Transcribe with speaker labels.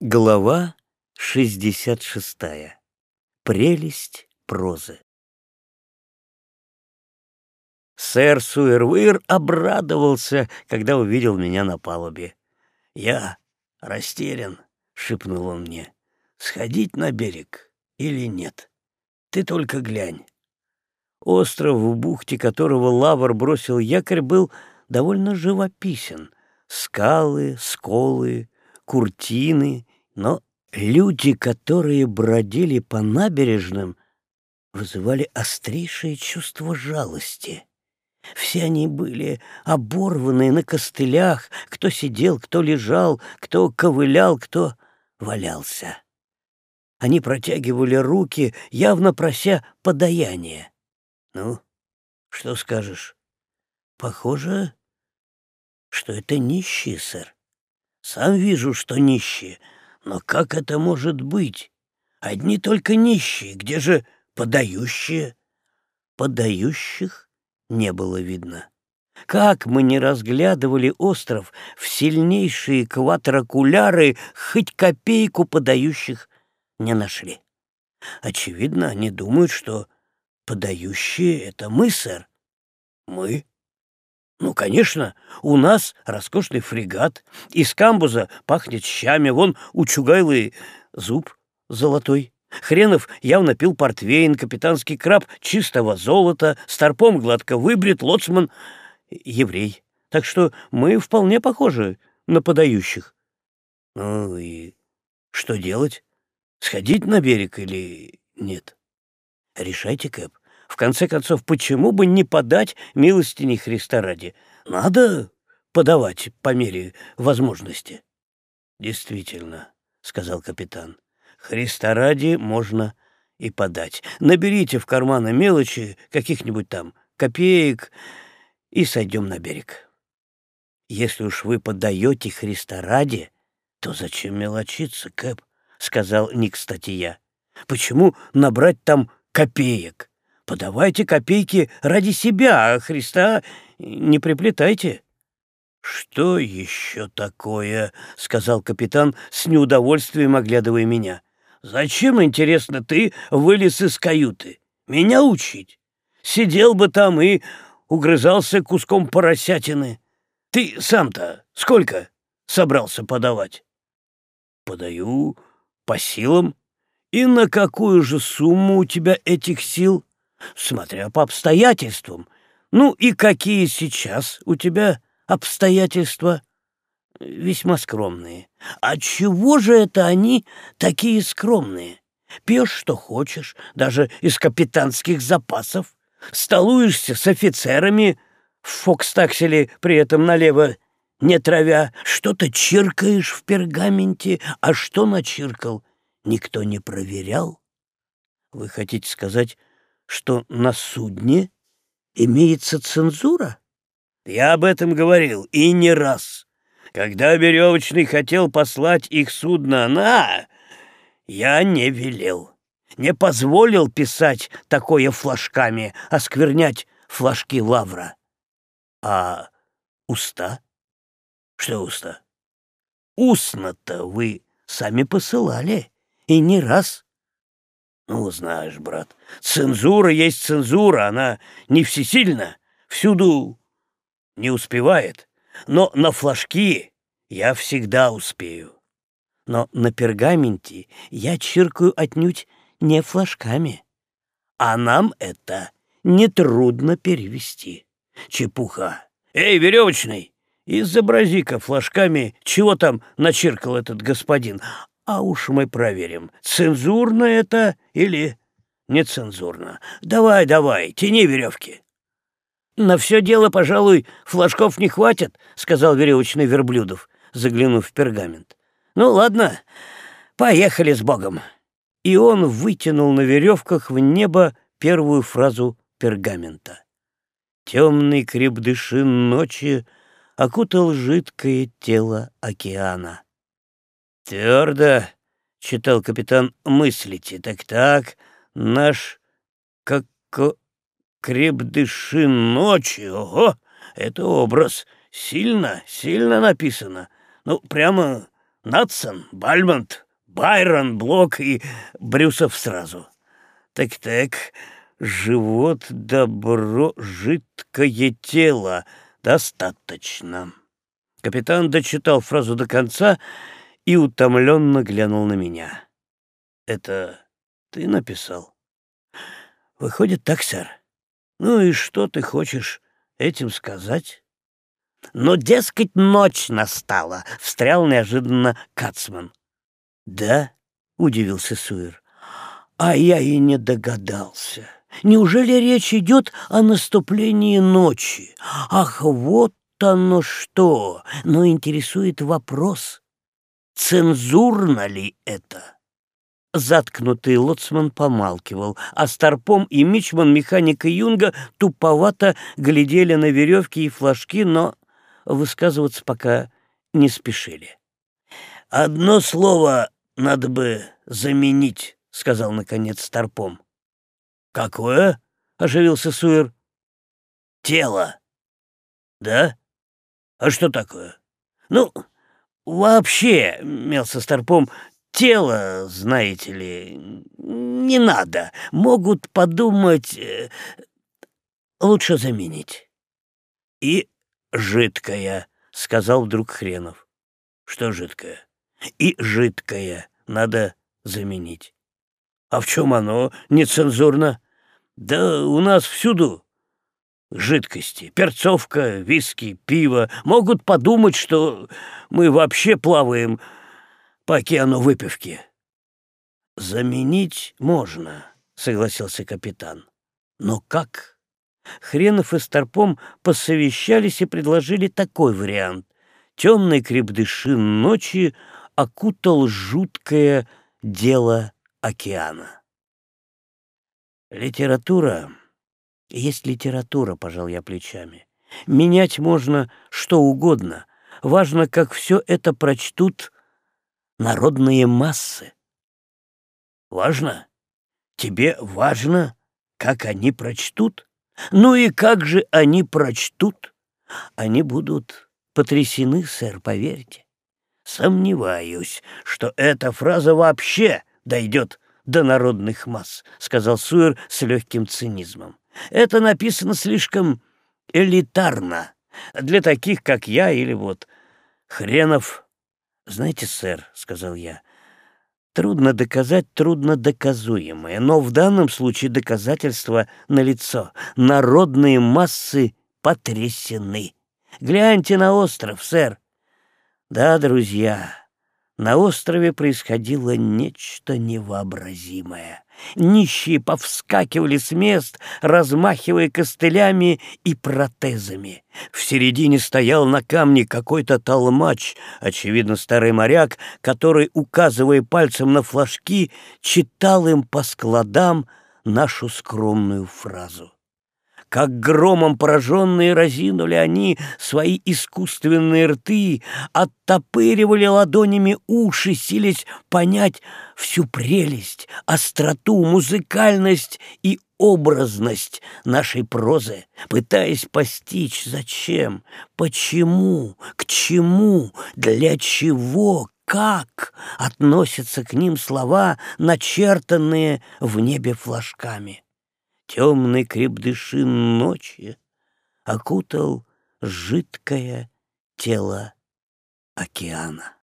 Speaker 1: Глава 66. Прелесть прозы. Сэр Суэрвир обрадовался, когда увидел меня на палубе. «Я растерян», — шепнул он мне. «Сходить на берег или нет? Ты только глянь». Остров, в бухте которого Лавр бросил якорь, был довольно живописен. Скалы, сколы, куртины, но люди, которые бродили по набережным, вызывали острейшее чувство жалости. Все они были оборваны на костылях, кто сидел, кто лежал, кто ковылял, кто валялся. Они протягивали руки, явно прося подаяния. Ну, что скажешь? Похоже, что это нищие, сэр. Сам вижу, что нищие. Но как это может быть? Одни только нищие. Где же подающие? Подающих не было видно. Как мы не разглядывали остров в сильнейшие квадрокуляры, хоть копейку подающих не нашли. Очевидно, они думают, что подающие — это мы, сэр. Мы? Ну, конечно, у нас роскошный фрегат, из камбуза пахнет щами, вон у Чугайлы зуб золотой. Хренов явно пил портвейн, капитанский краб чистого золота, старпом гладко выбрит, лоцман — еврей. Так что мы вполне похожи на подающих. Ну и что делать? Сходить на берег или нет? Решайте, Кэп. В конце концов, почему бы не подать милостини Христа ради? Надо подавать по мере возможности. Действительно, сказал капитан, Христа ради можно и подать. Наберите в карманы мелочи, каких-нибудь там копеек, и сойдем на берег. Если уж вы подаете Христа ради, то зачем мелочиться, Кэп? — сказал не кстати я. Почему набрать там копеек? Подавайте копейки ради себя, а Христа не приплетайте. «Что еще такое?» — сказал капитан с неудовольствием, оглядывая меня. «Зачем, интересно, ты вылез из каюты? Меня учить? Сидел бы там и угрызался куском поросятины. Ты сам-то сколько собрался подавать?» «Подаю по силам. И на какую же сумму у тебя этих сил?» Смотря по обстоятельствам. Ну и какие сейчас у тебя обстоятельства? Весьма скромные. А чего же это они такие скромные? Пьешь, что хочешь, даже из капитанских запасов. Столуешься с офицерами, в фокстакселе при этом налево не травя. Что-то чиркаешь в пергаменте, а что начиркал, никто не проверял. Вы хотите сказать, что на судне имеется цензура? Я об этом говорил и не раз. Когда Веревочный хотел послать их судно на, я не велел. Не позволил писать такое флажками, осквернять флажки лавра. А уста? Что уста? Устно-то вы сами посылали, и не раз. Ну, знаешь, брат, цензура есть цензура, она не всесильна, всюду не успевает. Но на флажки я всегда успею. Но на пергаменте я чиркаю отнюдь не флажками. А нам это нетрудно перевести. Чепуха. Эй, веревочный, изобрази-ка флажками, чего там начиркал этот господин. А уж мы проверим, цензурно это или нецензурно. Давай, давай, тяни веревки. На все дело, пожалуй, флажков не хватит, сказал веревочный Верблюдов, заглянув в пергамент. Ну ладно, поехали с Богом. И он вытянул на веревках в небо первую фразу пергамента. Темный крепдышин ночи окутал жидкое тело океана. «Твердо», — читал капитан, — «мыслите, так-так, наш как крепдыши ночи, ого, это образ, сильно, сильно написано, ну, прямо Натсон, Бальмонт, Байрон, Блок и Брюсов сразу. Так-так, живот, добро, жидкое тело. Достаточно. Капитан дочитал фразу до конца и утомленно глянул на меня. «Это ты написал?» «Выходит так, сэр. Ну и что ты хочешь этим сказать?» «Но, дескать, ночь настала», — встрял неожиданно Кацман. «Да?» — удивился Суир. «А я и не догадался. Неужели речь идет о наступлении ночи? Ах, вот оно что! Но интересует вопрос, цензурно ли это?» Заткнутый лоцман помалкивал, а Старпом и Мичман механика Юнга туповато глядели на веревки и флажки, но высказываться пока не спешили. «Одно слово надо бы заменить», — сказал, наконец, Старпом. «Какое?» — оживился Суэр. «Тело». «Да? А что такое?» «Ну, вообще», — мелся Старпом, — «тело, знаете ли, не надо. Могут подумать... Э, лучше заменить». «И жидкое», — сказал вдруг Хренов. «Что жидкое?» и жидкое надо заменить. А в чем оно нецензурно? Да у нас всюду жидкости, перцовка, виски, пиво. Могут подумать, что мы вообще плаваем по океану выпивки. Заменить можно, согласился капитан. Но как? Хренов и Старпом посовещались и предложили такой вариант. Темный крепдышин ночи окутал жуткое дело океана. Литература есть литература, пожал я плечами. Менять можно что угодно. Важно, как все это прочтут народные массы. Важно? Тебе важно, как они прочтут? Ну и как же они прочтут? Они будут потрясены, сэр, поверьте. «Сомневаюсь, что эта фраза вообще дойдет до народных масс», — сказал Суэр с легким цинизмом. «Это написано слишком элитарно для таких, как я или вот Хренов». «Знаете, сэр», — сказал я, — «трудно доказать трудно доказуемое, но в данном случае доказательства налицо. Народные массы потрясены. Гляньте на остров, сэр. Да, друзья, на острове происходило нечто невообразимое. Нищие повскакивали с мест, размахивая костылями и протезами. В середине стоял на камне какой-то толмач, очевидно, старый моряк, который, указывая пальцем на флажки, читал им по складам нашу скромную фразу. Как громом пораженные разинули они свои искусственные рты, оттопыривали ладонями уши, сились понять всю прелесть, остроту, музыкальность и образность нашей прозы, пытаясь постичь, зачем, почему, к чему, для чего, как относятся к ним слова, начертанные в небе флажками темный крепдышин ночи окутал жидкое тело океана.